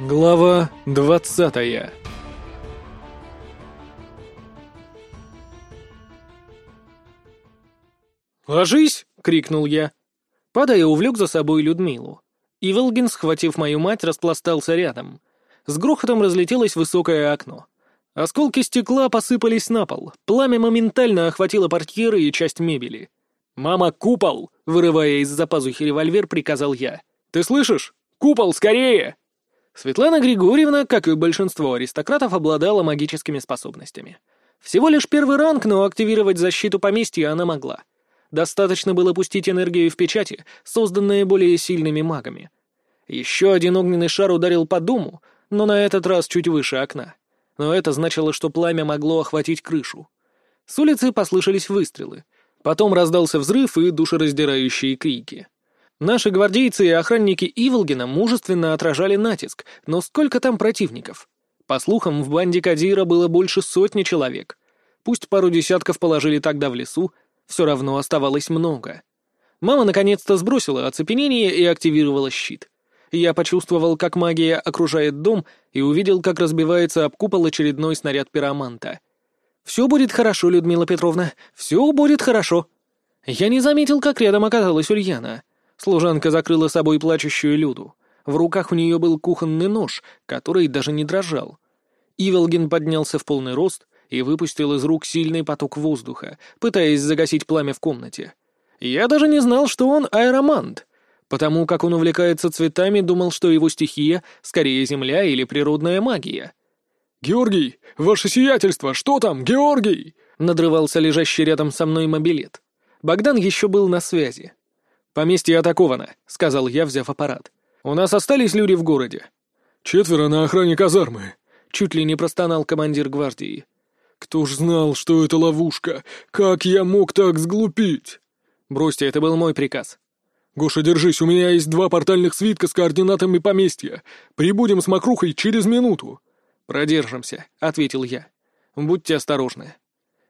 Глава двадцатая «Ложись!» — крикнул я. Падая, увлек за собой Людмилу. Иволгин, схватив мою мать, распластался рядом. С грохотом разлетелось высокое окно. Осколки стекла посыпались на пол. Пламя моментально охватило портьеры и часть мебели. «Мама, купол!» — вырывая из-за пазухи револьвер, приказал я. «Ты слышишь? Купол, скорее!» Светлана Григорьевна, как и большинство аристократов, обладала магическими способностями. Всего лишь первый ранг, но активировать защиту поместья она могла. Достаточно было пустить энергию в печати, созданные более сильными магами. Еще один огненный шар ударил по дому, но на этот раз чуть выше окна. Но это значило, что пламя могло охватить крышу. С улицы послышались выстрелы. Потом раздался взрыв и душераздирающие крики. Наши гвардейцы и охранники Иволгина мужественно отражали натиск, но сколько там противников? По слухам, в банде Кадира было больше сотни человек. Пусть пару десятков положили тогда в лесу, все равно оставалось много. Мама наконец-то сбросила оцепенение и активировала щит. Я почувствовал, как магия окружает дом, и увидел, как разбивается об купол очередной снаряд пироманта. «Все будет хорошо, Людмила Петровна, все будет хорошо». Я не заметил, как рядом оказалась Ульяна. Служанка закрыла собой плачущую Люду. В руках у нее был кухонный нож, который даже не дрожал. Иволгин поднялся в полный рост и выпустил из рук сильный поток воздуха, пытаясь загасить пламя в комнате. Я даже не знал, что он аэромант. Потому как он увлекается цветами, думал, что его стихия скорее земля или природная магия. «Георгий, ваше сиятельство, что там, Георгий?» — надрывался лежащий рядом со мной мобилет. Богдан еще был на связи. «Поместье атаковано», — сказал я, взяв аппарат. «У нас остались люди в городе». «Четверо на охране казармы», — чуть ли не простонал командир гвардии. «Кто ж знал, что это ловушка? Как я мог так сглупить?» «Бросьте, это был мой приказ». «Гоша, держись, у меня есть два портальных свитка с координатами поместья. Прибудем с Макрухой через минуту». «Продержимся», — ответил я. «Будьте осторожны».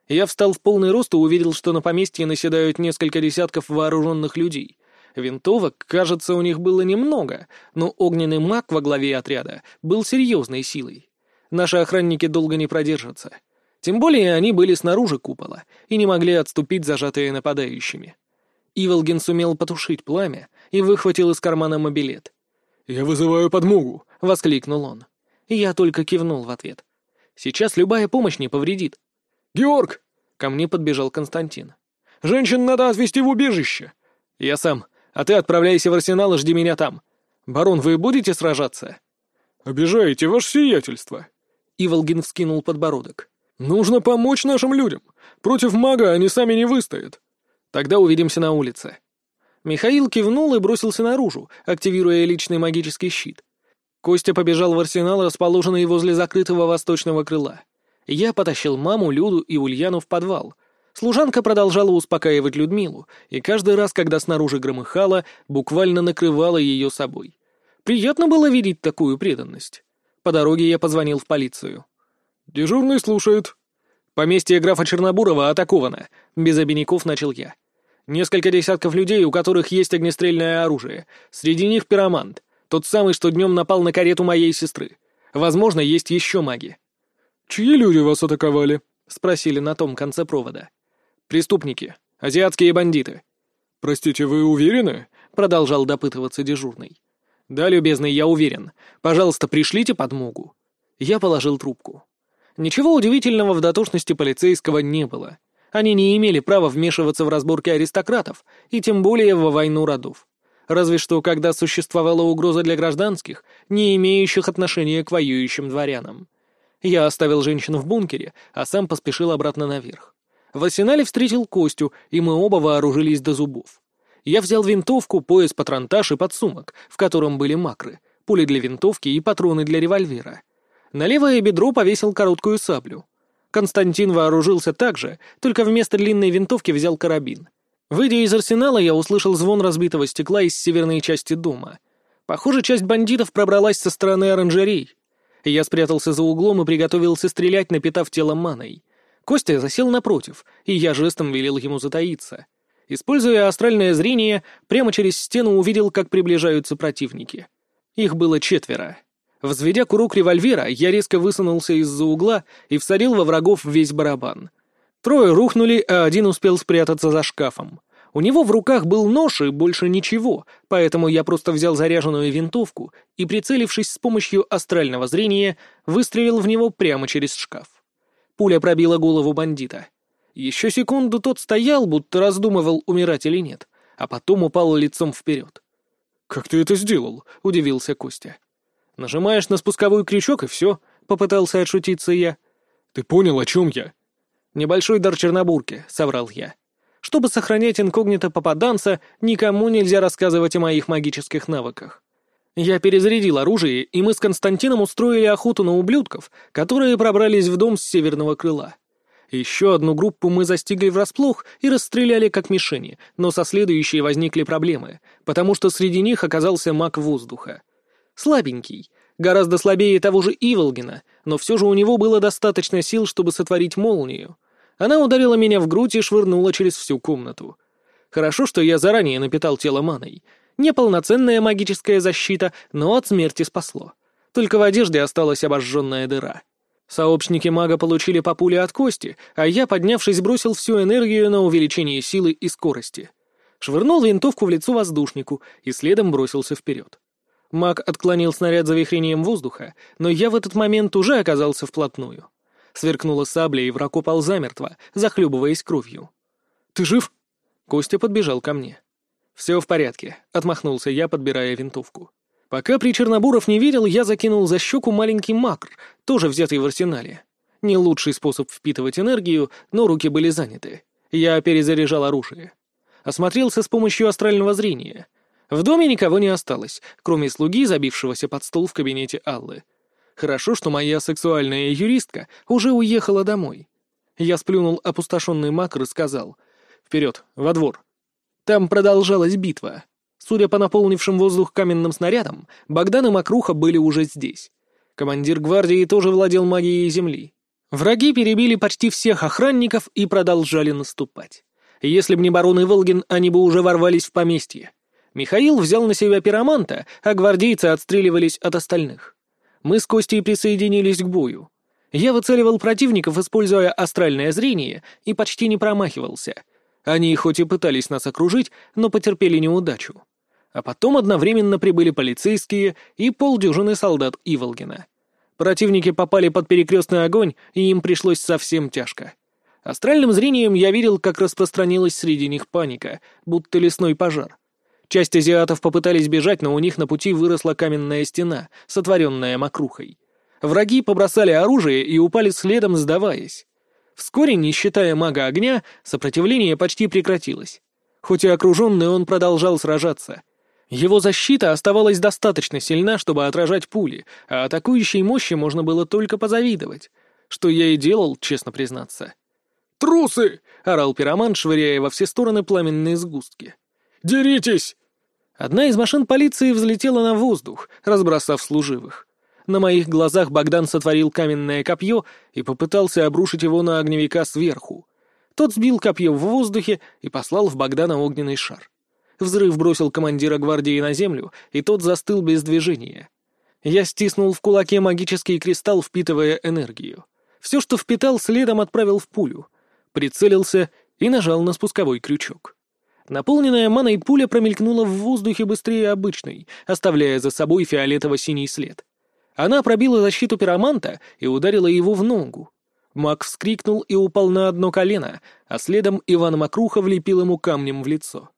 Я встал в полный рост и увидел, что на поместье наседают несколько десятков вооруженных людей. Винтовок, кажется, у них было немного, но огненный маг во главе отряда был серьезной силой. Наши охранники долго не продержатся. Тем более они были снаружи купола и не могли отступить, зажатые нападающими. Иволгин сумел потушить пламя и выхватил из кармана мобилет. «Я вызываю подмогу!» — воскликнул он. Я только кивнул в ответ. «Сейчас любая помощь не повредит». «Георг!» — ко мне подбежал Константин. «Женщин надо отвезти в убежище!» «Я сам. А ты отправляйся в арсенал и жди меня там. Барон, вы будете сражаться?» «Обижаете, ваше сиятельство!» Иволгин вскинул подбородок. «Нужно помочь нашим людям. Против мага они сами не выстоят». «Тогда увидимся на улице». Михаил кивнул и бросился наружу, активируя личный магический щит. Костя побежал в арсенал, расположенный возле закрытого восточного крыла. Я потащил маму, Люду и Ульяну в подвал. Служанка продолжала успокаивать Людмилу, и каждый раз, когда снаружи громыхало, буквально накрывала ее собой. Приятно было видеть такую преданность. По дороге я позвонил в полицию. «Дежурный слушает». «Поместье графа Чернобурова атаковано», — без обиняков начал я. «Несколько десятков людей, у которых есть огнестрельное оружие. Среди них пиромант, тот самый, что днем напал на карету моей сестры. Возможно, есть еще маги». «Чьи люди вас атаковали?» — спросили на том конце провода. «Преступники. Азиатские бандиты». «Простите, вы уверены?» — продолжал допытываться дежурный. «Да, любезный, я уверен. Пожалуйста, пришлите подмогу». Я положил трубку. Ничего удивительного в дотошности полицейского не было. Они не имели права вмешиваться в разборки аристократов, и тем более во войну родов. Разве что, когда существовала угроза для гражданских, не имеющих отношения к воюющим дворянам. Я оставил женщину в бункере, а сам поспешил обратно наверх. В арсенале встретил Костю, и мы оба вооружились до зубов. Я взял винтовку, пояс, патронтаж и подсумок, в котором были макры, пули для винтовки и патроны для револьвера. На левое бедро повесил короткую саблю. Константин вооружился так же, только вместо длинной винтовки взял карабин. Выйдя из арсенала, я услышал звон разбитого стекла из северной части дома. Похоже, часть бандитов пробралась со стороны оранжерей. Я спрятался за углом и приготовился стрелять, напитав тело маной. Костя засел напротив, и я жестом велел ему затаиться. Используя астральное зрение, прямо через стену увидел, как приближаются противники. Их было четверо. Взведя курок револьвера, я резко высунулся из-за угла и всадил во врагов весь барабан. Трое рухнули, а один успел спрятаться за шкафом. У него в руках был нож и больше ничего, поэтому я просто взял заряженную винтовку и, прицелившись с помощью астрального зрения, выстрелил в него прямо через шкаф. Пуля пробила голову бандита. Еще секунду тот стоял, будто раздумывал, умирать или нет, а потом упал лицом вперед. «Как ты это сделал?» — удивился Костя. «Нажимаешь на спусковой крючок, и все», — попытался отшутиться я. «Ты понял, о чем я?» «Небольшой дар Чернобурки», — соврал я. «Чтобы сохранять инкогнито попаданца, никому нельзя рассказывать о моих магических навыках. Я перезарядил оружие, и мы с Константином устроили охоту на ублюдков, которые пробрались в дом с северного крыла. Еще одну группу мы застигли врасплох и расстреляли как мишени, но со следующей возникли проблемы, потому что среди них оказался маг воздуха. Слабенький, гораздо слабее того же Иволгина, но все же у него было достаточно сил, чтобы сотворить молнию. Она ударила меня в грудь и швырнула через всю комнату. Хорошо, что я заранее напитал тело маной. Неполноценная магическая защита, но от смерти спасло. Только в одежде осталась обожженная дыра. Сообщники мага получили по пуле от кости, а я, поднявшись, бросил всю энергию на увеличение силы и скорости. Швырнул винтовку в лицо воздушнику и следом бросился вперед. Маг отклонил снаряд завихрением воздуха, но я в этот момент уже оказался вплотную. Сверкнула сабля, и враг упал замертво, захлебываясь кровью. «Ты жив?» Костя подбежал ко мне. «Все в порядке», — отмахнулся я, подбирая винтовку. Пока при Чернобуров не верил, я закинул за щеку маленький макр, тоже взятый в арсенале. Не лучший способ впитывать энергию, но руки были заняты. Я перезаряжал оружие. Осмотрелся с помощью астрального зрения. В доме никого не осталось, кроме слуги, забившегося под стол в кабинете Аллы. Хорошо, что моя сексуальная юристка уже уехала домой. Я сплюнул опустошенный макр и сказал «Вперед, во двор». Там продолжалась битва. Судя по наполнившим воздух каменным снарядам, Богдан и Макруха были уже здесь. Командир гвардии тоже владел магией земли. Враги перебили почти всех охранников и продолжали наступать. Если б не барон Иволгин, они бы уже ворвались в поместье. Михаил взял на себя пироманта, а гвардейцы отстреливались от остальных. Мы с Костей присоединились к бою. Я выцеливал противников, используя астральное зрение, и почти не промахивался. Они хоть и пытались нас окружить, но потерпели неудачу. А потом одновременно прибыли полицейские и полдюжины солдат Иволгина. Противники попали под перекрестный огонь, и им пришлось совсем тяжко. Астральным зрением я видел, как распространилась среди них паника, будто лесной пожар. Часть азиатов попытались бежать, но у них на пути выросла каменная стена, сотворенная мокрухой. Враги побросали оружие и упали следом, сдаваясь. Вскоре, не считая мага огня, сопротивление почти прекратилось. Хоть и окруженный, он продолжал сражаться. Его защита оставалась достаточно сильна, чтобы отражать пули, а атакующей мощи можно было только позавидовать. Что я и делал, честно признаться. «Трусы!» — орал пироман, швыряя во все стороны пламенные сгустки. «Деритесь!» Одна из машин полиции взлетела на воздух, разбросав служивых. На моих глазах Богдан сотворил каменное копье и попытался обрушить его на огневика сверху. Тот сбил копье в воздухе и послал в Богдана огненный шар. Взрыв бросил командира гвардии на землю, и тот застыл без движения. Я стиснул в кулаке магический кристалл, впитывая энергию. Все, что впитал, следом отправил в пулю. Прицелился и нажал на спусковой крючок. Наполненная маной пуля промелькнула в воздухе быстрее обычной, оставляя за собой фиолетово-синий след. Она пробила защиту пироманта и ударила его в ногу. Маг вскрикнул и упал на одно колено, а следом Иван Макруха влепил ему камнем в лицо.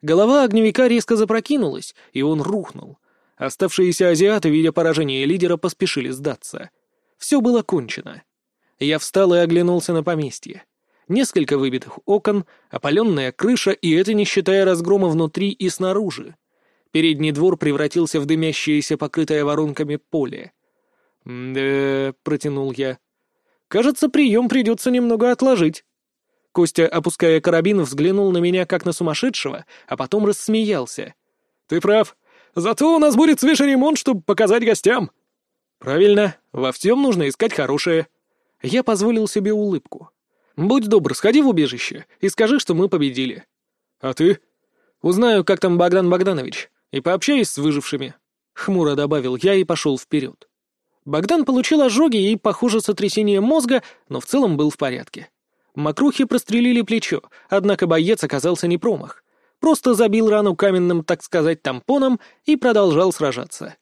Голова огневика резко запрокинулась, и он рухнул. Оставшиеся азиаты, видя поражение лидера, поспешили сдаться. Все было кончено. Я встал и оглянулся на поместье. Несколько выбитых окон, опаленная крыша, и это не считая разгрома внутри и снаружи. Передний двор превратился в дымящееся, покрытое воронками поле. «Да...» — протянул я. «Кажется, прием придется немного отложить». Костя, опуская карабин, взглянул на меня как на сумасшедшего, а потом рассмеялся. «Ты прав. Зато у нас будет свежий ремонт, чтобы показать гостям». «Правильно. Во всем нужно искать хорошее». Я позволил себе улыбку. «Будь добр, сходи в убежище и скажи, что мы победили». «А ты?» «Узнаю, как там Богдан Богданович, и пообщаюсь с выжившими». хмуро добавил я и пошел вперед. Богдан получил ожоги и, похоже, сотрясение мозга, но в целом был в порядке. Макрухи прострелили плечо, однако боец оказался не промах. Просто забил рану каменным, так сказать, тампоном и продолжал сражаться.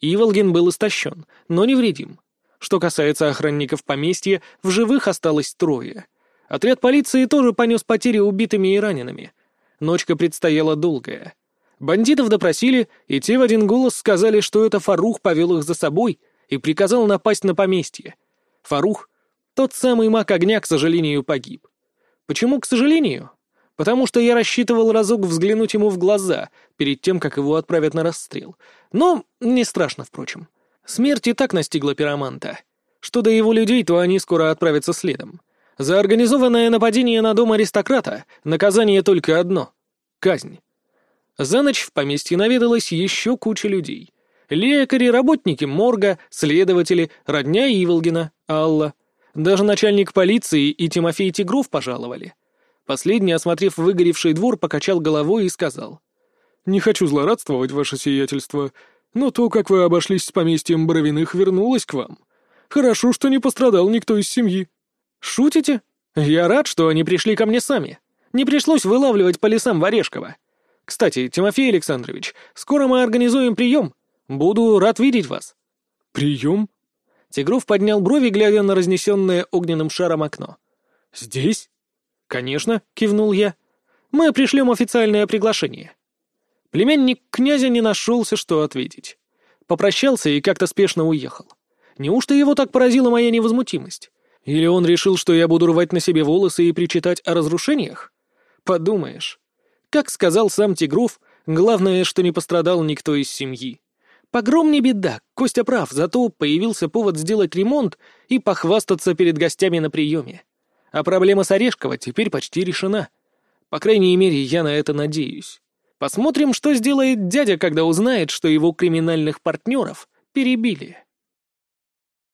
Иволгин был истощен, но невредим. Что касается охранников поместья, в живых осталось трое. Отряд полиции тоже понес потери убитыми и ранеными. Ночка предстояла долгая. Бандитов допросили, и те в один голос сказали, что это Фарух повел их за собой и приказал напасть на поместье. Фарух, тот самый маг огня, к сожалению, погиб. Почему к сожалению? Потому что я рассчитывал разок взглянуть ему в глаза перед тем, как его отправят на расстрел. Но не страшно, впрочем. Смерть и так настигла пироманта. Что до его людей, то они скоро отправятся следом. За организованное нападение на дом аристократа наказание только одно — казнь. За ночь в поместье наведалось еще куча людей. Лекари, работники морга, следователи, родня Иволгина, Алла. Даже начальник полиции и Тимофей Тигров пожаловали. Последний, осмотрев выгоревший двор, покачал головой и сказал. «Не хочу злорадствовать, ваше сиятельство, но то, как вы обошлись с поместьем Боровиных, вернулось к вам. Хорошо, что не пострадал никто из семьи». «Шутите? Я рад, что они пришли ко мне сами. Не пришлось вылавливать по лесам Ворешкова. Кстати, Тимофей Александрович, скоро мы организуем прием. Буду рад видеть вас». «Прием?» Тигров поднял брови, глядя на разнесенное огненным шаром окно. «Здесь?» «Конечно», — кивнул я. «Мы пришлем официальное приглашение». Племянник князя не нашелся, что ответить. Попрощался и как-то спешно уехал. Неужто его так поразила моя невозмутимость? Или он решил, что я буду рвать на себе волосы и причитать о разрушениях? Подумаешь. Как сказал сам Тигров, главное, что не пострадал никто из семьи. Погром не беда, Костя прав, зато появился повод сделать ремонт и похвастаться перед гостями на приеме. А проблема с Орешкова теперь почти решена. По крайней мере, я на это надеюсь. Посмотрим, что сделает дядя, когда узнает, что его криминальных партнеров перебили.